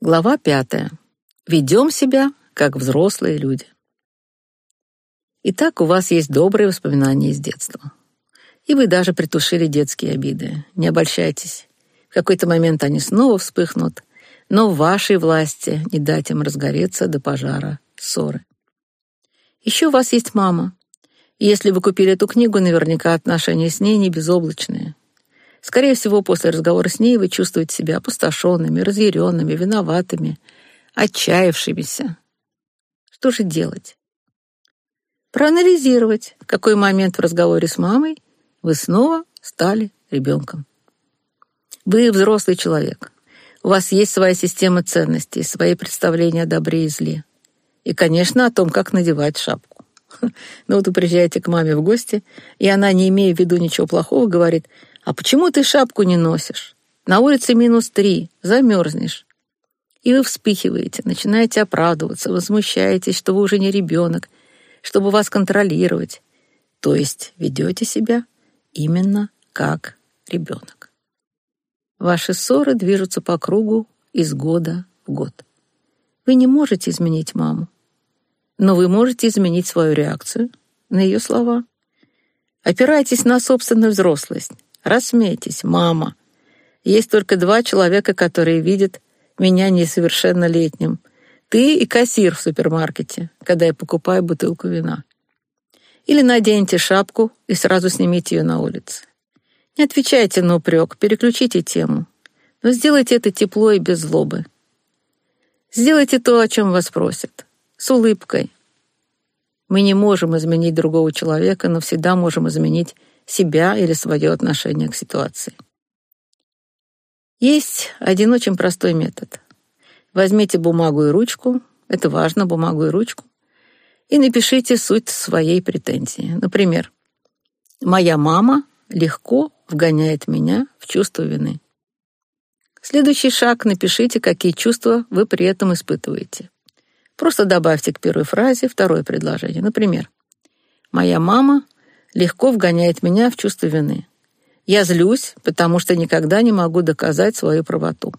Глава пятая. Ведем себя, как взрослые люди. Итак, у вас есть добрые воспоминания из детства. И вы даже притушили детские обиды. Не обольщайтесь. В какой-то момент они снова вспыхнут, но в вашей власти не дать им разгореться до пожара ссоры. Еще у вас есть мама. И если вы купили эту книгу, наверняка отношения с ней не безоблачные. Скорее всего, после разговора с ней вы чувствуете себя опустошенными, разъяренными, виноватыми, отчаявшимися. Что же делать? Проанализировать, в какой момент в разговоре с мамой вы снова стали ребенком. Вы взрослый человек. У вас есть своя система ценностей, свои представления о добре и зле. И, конечно, о том, как надевать шапку. Ну вот вы приезжаете к маме в гости, и она, не имея в виду ничего плохого, говорит — «А почему ты шапку не носишь? На улице минус три, замерзнешь». И вы вспыхиваете, начинаете оправдываться, возмущаетесь, что вы уже не ребенок, чтобы вас контролировать. То есть ведете себя именно как ребенок. Ваши ссоры движутся по кругу из года в год. Вы не можете изменить маму, но вы можете изменить свою реакцию на ее слова. Опирайтесь на собственную взрослость, Рассмейтесь, мама. Есть только два человека, которые видят меня несовершеннолетним. Ты и кассир в супермаркете, когда я покупаю бутылку вина. Или наденьте шапку и сразу снимите ее на улице. Не отвечайте на упрек, переключите тему. Но сделайте это тепло и без злобы. Сделайте то, о чем вас просят. С улыбкой. Мы не можем изменить другого человека, но всегда можем изменить себя или свое отношение к ситуации. Есть один очень простой метод. Возьмите бумагу и ручку, это важно, бумагу и ручку, и напишите суть своей претензии. Например, «Моя мама легко вгоняет меня в чувство вины». Следующий шаг — напишите, какие чувства вы при этом испытываете. Просто добавьте к первой фразе второе предложение. Например, «Моя мама легко вгоняет меня в чувство вины. Я злюсь, потому что никогда не могу доказать свою правоту.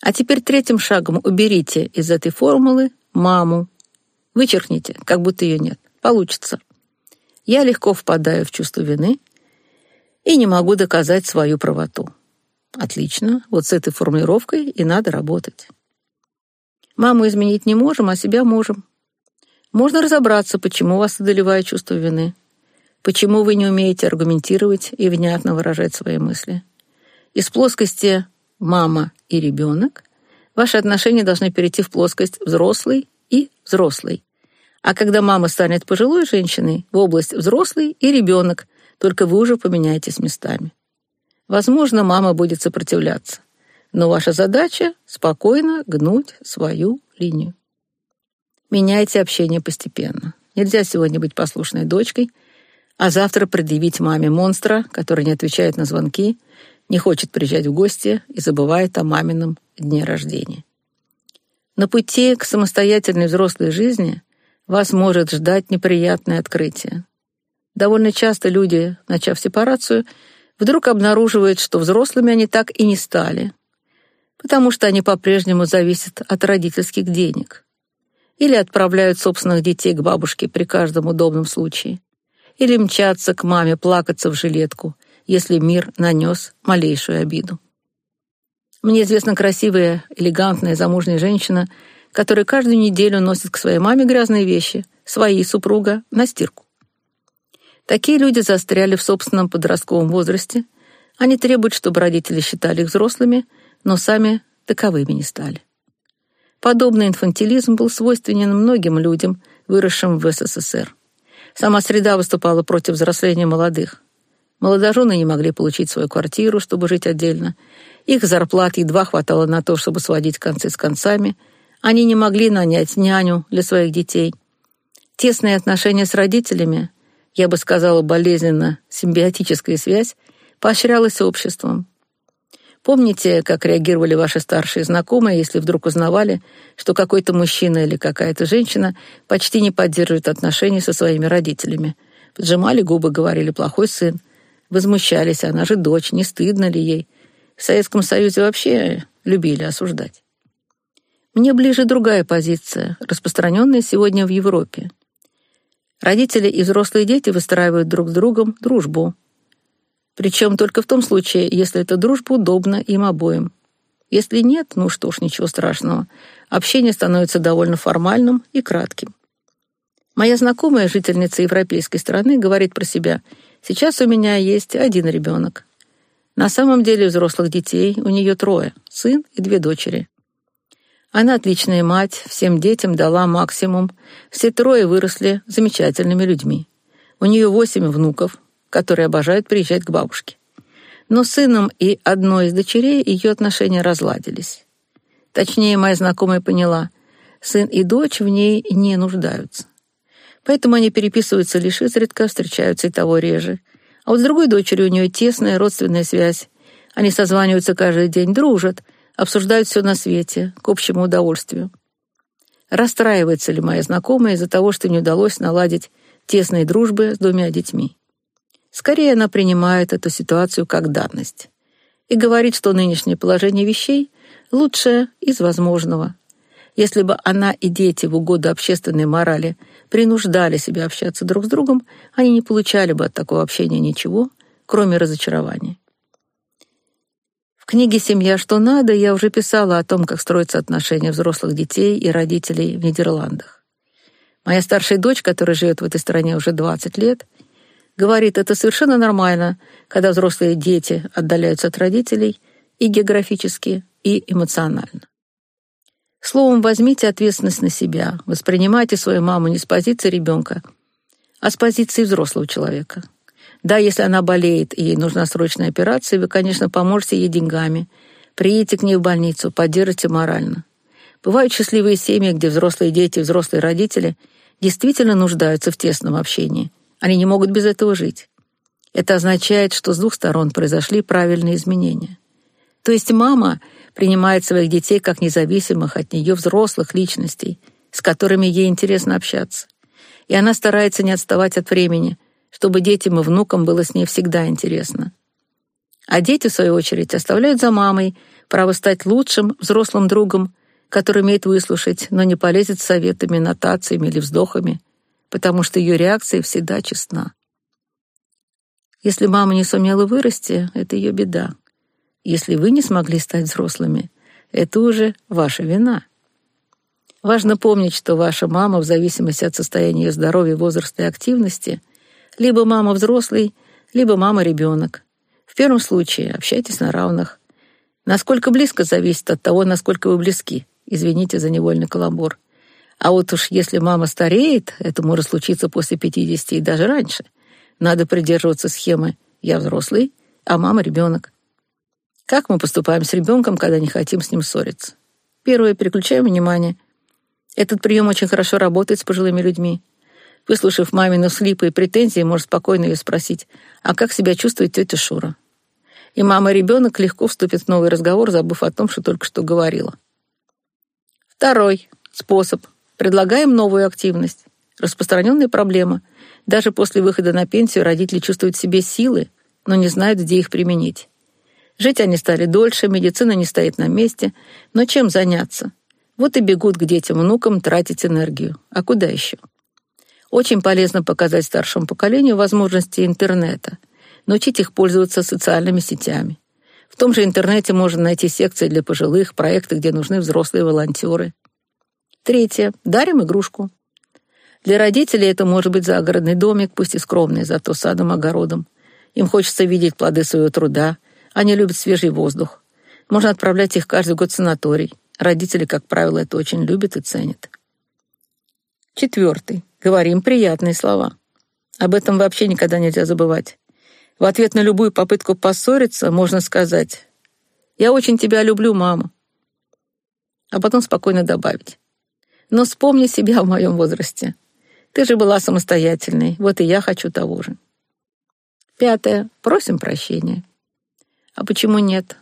А теперь третьим шагом уберите из этой формулы маму. Вычеркните, как будто ее нет. Получится. Я легко впадаю в чувство вины и не могу доказать свою правоту. Отлично. Вот с этой формулировкой и надо работать. Маму изменить не можем, а себя можем. Можно разобраться, почему вас одолевает чувство вины. Почему вы не умеете аргументировать и внятно выражать свои мысли? Из плоскости «мама» и «ребенок» ваши отношения должны перейти в плоскость «взрослый» и «взрослый». А когда мама станет пожилой женщиной, в область «взрослый» и «ребенок», только вы уже поменяетесь местами. Возможно, мама будет сопротивляться, но ваша задача — спокойно гнуть свою линию. Меняйте общение постепенно. Нельзя сегодня быть послушной дочкой — а завтра предъявить маме монстра, который не отвечает на звонки, не хочет приезжать в гости и забывает о мамином дне рождения. На пути к самостоятельной взрослой жизни вас может ждать неприятное открытие. Довольно часто люди, начав сепарацию, вдруг обнаруживают, что взрослыми они так и не стали, потому что они по-прежнему зависят от родительских денег или отправляют собственных детей к бабушке при каждом удобном случае или мчаться к маме плакаться в жилетку, если мир нанес малейшую обиду. Мне известна красивая, элегантная замужняя женщина, которая каждую неделю носит к своей маме грязные вещи, свои супруга, на стирку. Такие люди застряли в собственном подростковом возрасте. Они требуют, чтобы родители считали их взрослыми, но сами таковыми не стали. Подобный инфантилизм был свойственен многим людям, выросшим в СССР. Сама среда выступала против взросления молодых. Молодожены не могли получить свою квартиру, чтобы жить отдельно. Их зарплат едва хватало на то, чтобы сводить концы с концами. Они не могли нанять няню для своих детей. Тесные отношения с родителями, я бы сказала болезненно, симбиотическая связь, поощрялась обществом. Помните, как реагировали ваши старшие знакомые, если вдруг узнавали, что какой-то мужчина или какая-то женщина почти не поддерживает отношения со своими родителями? Поджимали губы, говорили «плохой сын». Возмущались, она же дочь, не стыдно ли ей? В Советском Союзе вообще любили осуждать. Мне ближе другая позиция, распространенная сегодня в Европе. Родители и взрослые дети выстраивают друг с другом дружбу. Причем только в том случае, если эта дружба удобна им обоим. Если нет, ну что ж, ничего страшного. Общение становится довольно формальным и кратким. Моя знакомая, жительница европейской страны, говорит про себя, «Сейчас у меня есть один ребенок. На самом деле взрослых детей у нее трое, сын и две дочери. Она отличная мать, всем детям дала максимум. Все трое выросли замечательными людьми. У нее восемь внуков, которые обожают приезжать к бабушке. Но с сыном и одной из дочерей ее отношения разладились. Точнее, моя знакомая поняла, сын и дочь в ней не нуждаются. Поэтому они переписываются лишь изредка, встречаются и того реже. А вот с другой дочерью у нее тесная родственная связь. Они созваниваются каждый день, дружат — обсуждают все на свете, к общему удовольствию. Расстраивается ли моя знакомая из-за того, что не удалось наладить тесные дружбы с двумя детьми? Скорее, она принимает эту ситуацию как данность и говорит, что нынешнее положение вещей лучшее из возможного. Если бы она и дети в угоду общественной морали принуждали себя общаться друг с другом, они не получали бы от такого общения ничего, кроме разочарования. В книге «Семья. Что надо» я уже писала о том, как строятся отношения взрослых детей и родителей в Нидерландах. Моя старшая дочь, которая живет в этой стране уже 20 лет, говорит, это совершенно нормально, когда взрослые дети отдаляются от родителей и географически, и эмоционально. Словом, возьмите ответственность на себя, воспринимайте свою маму не с позиции ребенка, а с позиции взрослого человека. Да, если она болеет и ей нужна срочная операция, вы, конечно, поможете ей деньгами. Приедете к ней в больницу, поддержите морально. Бывают счастливые семьи, где взрослые дети взрослые родители действительно нуждаются в тесном общении. Они не могут без этого жить. Это означает, что с двух сторон произошли правильные изменения. То есть мама принимает своих детей как независимых от нее взрослых личностей, с которыми ей интересно общаться. И она старается не отставать от времени, чтобы детям и внукам было с ней всегда интересно. А дети, в свою очередь, оставляют за мамой право стать лучшим взрослым другом, который умеет выслушать, но не полезет советами, нотациями или вздохами, потому что ее реакция всегда честна. Если мама не сумела вырасти, это ее беда. Если вы не смогли стать взрослыми, это уже ваша вина. Важно помнить, что ваша мама, в зависимости от состояния здоровья, возраста и активности — либо мама взрослый, либо мама ребенок. В первом случае общайтесь на равных. Насколько близко зависит от того, насколько вы близки. Извините за невольный каламбур. А вот уж если мама стареет, это может случиться после 50 и даже раньше. Надо придерживаться схемы «я взрослый, а мама ребенок». Как мы поступаем с ребенком, когда не хотим с ним ссориться? Первое, переключаем внимание. Этот прием очень хорошо работает с пожилыми людьми. Выслушав мамину слипы и претензии, может спокойно ее спросить, а как себя чувствует тетя Шура? И мама и ребенок легко вступят в новый разговор, забыв о том, что только что говорила. Второй способ. Предлагаем новую активность. Распространенная проблема. Даже после выхода на пенсию родители чувствуют в себе силы, но не знают, где их применить. Жить они стали дольше, медицина не стоит на месте, но чем заняться? Вот и бегут к детям, внукам тратить энергию. А куда еще? Очень полезно показать старшему поколению возможности интернета, научить их пользоваться социальными сетями. В том же интернете можно найти секции для пожилых, проекты, где нужны взрослые волонтеры. Третье. Дарим игрушку. Для родителей это может быть загородный домик, пусть и скромный, зато садом-огородом. Им хочется видеть плоды своего труда. Они любят свежий воздух. Можно отправлять их каждый год в санаторий. Родители, как правило, это очень любят и ценят. Четвертый. Говорим приятные слова. Об этом вообще никогда нельзя забывать. В ответ на любую попытку поссориться можно сказать «Я очень тебя люблю, мама». А потом спокойно добавить «Но вспомни себя в моем возрасте. Ты же была самостоятельной, вот и я хочу того же». Пятое. Просим прощения. А почему нет?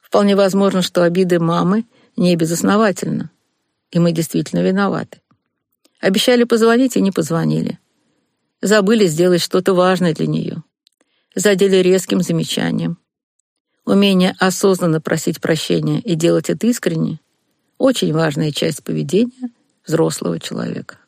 Вполне возможно, что обиды мамы не безосновательны, и мы действительно виноваты. Обещали позвонить и не позвонили. Забыли сделать что-то важное для нее. Задели резким замечанием. Умение осознанно просить прощения и делать это искренне Очень важная часть поведения взрослого человека.